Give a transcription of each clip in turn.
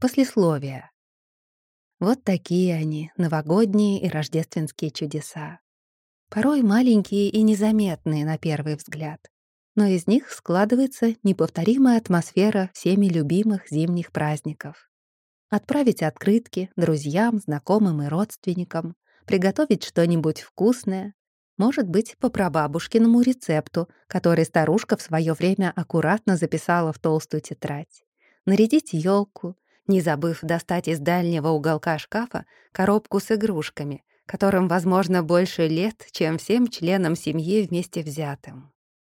Послесловие. Вот такие они, новогодние и рождественские чудеса. Порой маленькие и незаметные на первый взгляд, но из них складывается неповторимая атмосфера всеми любимых зимних праздников. Отправить открытки друзьям, знакомым и родственникам, приготовить что-нибудь вкусное, может быть, по прабабушкиному рецепту, который старушка в свое время аккуратно записала в толстую тетрадь, нарядить елку, не забыв достать из дальнего уголка шкафа коробку с игрушками, которым, возможно, больше лет, чем всем членам семьи вместе взятым.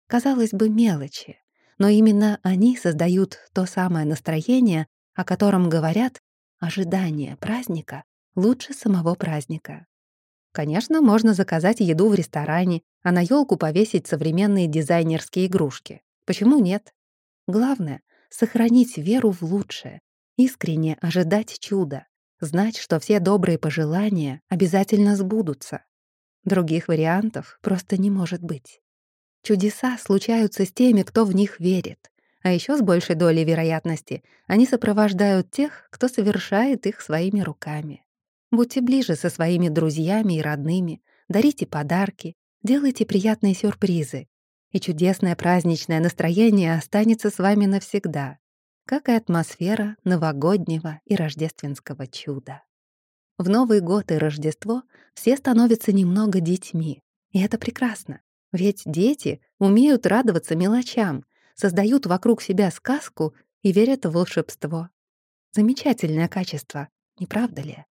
Казалось бы, мелочи, но именно они создают то самое настроение, о котором говорят ожидание праздника лучше самого праздника. Конечно, можно заказать еду в ресторане, а на елку повесить современные дизайнерские игрушки. Почему нет? Главное — сохранить веру в лучшее, Искренне ожидать чуда, знать, что все добрые пожелания обязательно сбудутся. Других вариантов просто не может быть. Чудеса случаются с теми, кто в них верит. А еще с большей долей вероятности они сопровождают тех, кто совершает их своими руками. Будьте ближе со своими друзьями и родными, дарите подарки, делайте приятные сюрпризы, и чудесное праздничное настроение останется с вами навсегда как и атмосфера новогоднего и рождественского чуда. В Новый год и Рождество все становятся немного детьми, и это прекрасно, ведь дети умеют радоваться мелочам, создают вокруг себя сказку и верят в волшебство. Замечательное качество, не правда ли?